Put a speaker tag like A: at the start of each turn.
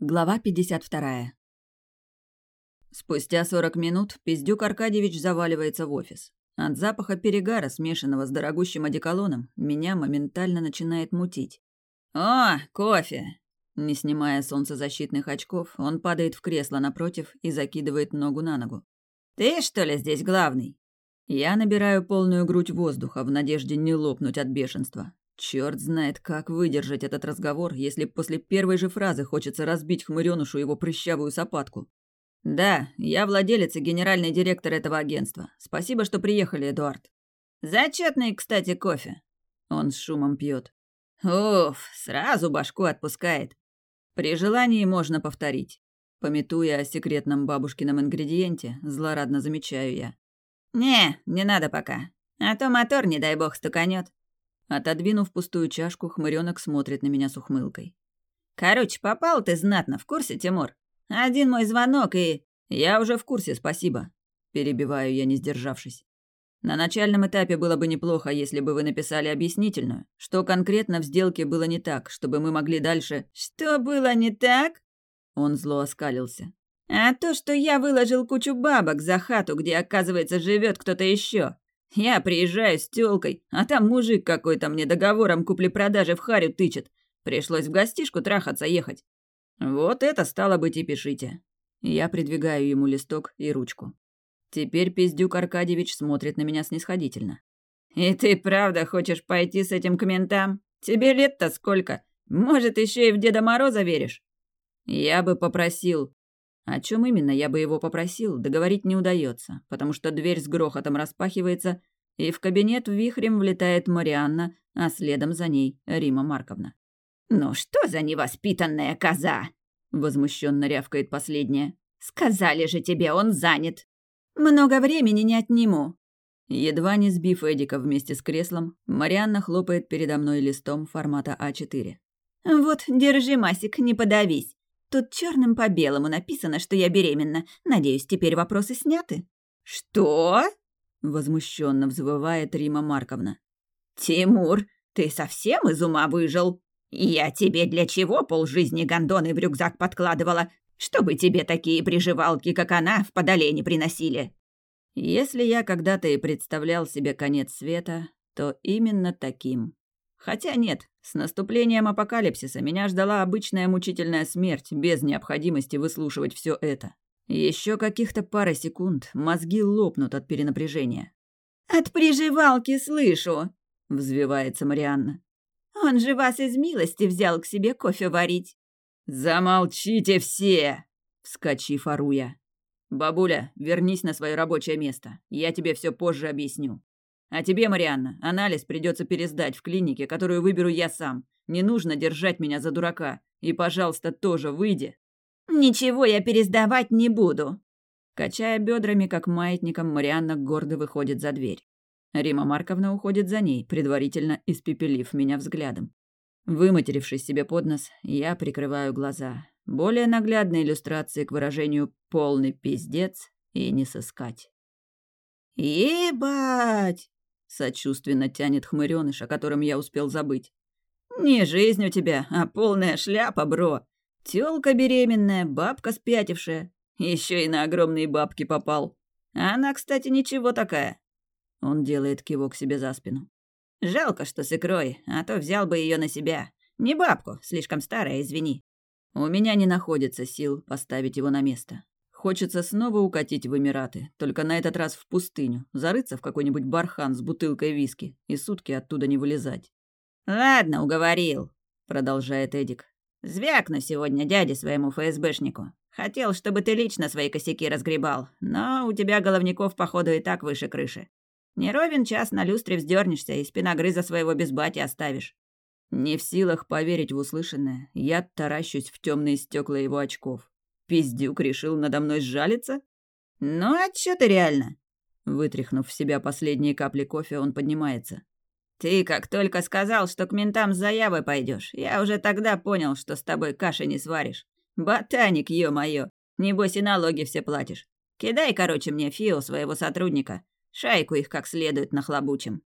A: Глава 52. Спустя 40 минут Пиздюк Аркадьевич заваливается в офис. От запаха перегара, смешанного с дорогущим одеколоном, меня моментально начинает мутить. «О, кофе!» Не снимая солнцезащитных очков, он падает в кресло напротив и закидывает ногу на ногу. «Ты, что ли, здесь главный?» Я набираю полную грудь воздуха в надежде не лопнуть от бешенства. Черт знает, как выдержать этот разговор, если после первой же фразы хочется разбить хмырёнышу его прыщавую сапатку. «Да, я владелец и генеральный директор этого агентства. Спасибо, что приехали, Эдуард». «Зачетный, кстати, кофе». Он с шумом пьет. «Уф, сразу башку отпускает. При желании можно повторить». Пометуя о секретном бабушкином ингредиенте, злорадно замечаю я. «Не, не надо пока. А то мотор, не дай бог, стуканет. Отодвинув пустую чашку, хмырёнок смотрит на меня с ухмылкой. «Короче, попал ты знатно, в курсе, Тимур? Один мой звонок и...» «Я уже в курсе, спасибо», — перебиваю я, не сдержавшись. «На начальном этапе было бы неплохо, если бы вы написали объяснительную, что конкретно в сделке было не так, чтобы мы могли дальше...» «Что было не так?» Он зло оскалился. «А то, что я выложил кучу бабок за хату, где, оказывается, живет кто-то еще. Я приезжаю с тёлкой, а там мужик какой-то мне договором купли-продажи в харю тычет. Пришлось в гостишку трахаться ехать. Вот это стало быть и пишите. Я придвигаю ему листок и ручку. Теперь Пиздюк Аркадьевич смотрит на меня снисходительно. «И ты правда хочешь пойти с этим к ментам? Тебе лет-то сколько? Может, еще и в Деда Мороза веришь?» «Я бы попросил...» О чем именно я бы его попросил, договорить не удается, потому что дверь с грохотом распахивается, и в кабинет вихрем влетает Марианна, а следом за ней Рима Марковна. «Ну что за невоспитанная коза?» — возмущенно рявкает последняя. «Сказали же тебе, он занят. Много времени не отниму». Едва не сбив Эдика вместе с креслом, Марианна хлопает передо мной листом формата А4. «Вот, держи, Масик, не подавись. Тут черным по белому написано, что я беременна. Надеюсь, теперь вопросы сняты». «Что?» — возмущенно взвывает Рима Марковна. «Тимур, ты совсем из ума выжил? Я тебе для чего полжизни гондоны в рюкзак подкладывала, чтобы тебе такие приживалки, как она, в подоле не приносили?» Если я когда-то и представлял себе конец света, то именно таким. Хотя нет, с наступлением апокалипсиса меня ждала обычная мучительная смерть без необходимости выслушивать все это. Еще каких-то пара секунд мозги лопнут от перенапряжения. «От приживалки слышу!» — взвивается Марианна. «Он же вас из милости взял к себе кофе варить». «Замолчите все!» — вскочив оруя. «Бабуля, вернись на свое рабочее место. Я тебе все позже объясню». А тебе, Марианна, анализ придется пересдать в клинике, которую выберу я сам. Не нужно держать меня за дурака. И, пожалуйста, тоже выйди. Ничего я пересдавать не буду. Качая бедрами, как маятником, Марианна гордо выходит за дверь. Рима Марковна уходит за ней, предварительно испепелив меня взглядом. Выматерившись себе под нос, я прикрываю глаза. Более наглядной иллюстрации к выражению «полный пиздец» и не сыскать. «Ебать!» Сочувственно тянет хмырёныш, о котором я успел забыть. «Не жизнь у тебя, а полная шляпа, бро. Тёлка беременная, бабка спятившая. Еще и на огромные бабки попал. Она, кстати, ничего такая». Он делает кивок себе за спину. «Жалко, что с икрой, а то взял бы ее на себя. Не бабку, слишком старая, извини. У меня не находится сил поставить его на место. Хочется снова укатить в Эмираты, только на этот раз в пустыню, зарыться в какой-нибудь бархан с бутылкой виски и сутки оттуда не вылезать. «Ладно, уговорил», — продолжает Эдик. «Звякну сегодня дяде своему ФСБшнику. Хотел, чтобы ты лично свои косяки разгребал, но у тебя головников, походу, и так выше крыши. Не ровен час на люстре вздернешься и спиногрыза своего без бати оставишь». Не в силах поверить в услышанное, я таращусь в темные стекла его очков. Пиздюк решил надо мной сжалиться? Ну, а чё ты реально? Вытряхнув в себя последние капли кофе, он поднимается. Ты как только сказал, что к ментам с заявой пойдешь, я уже тогда понял, что с тобой каши не сваришь. Ботаник, ё-моё. Небось и налоги все платишь. Кидай, короче, мне фио своего сотрудника. Шайку их как следует нахлобучим.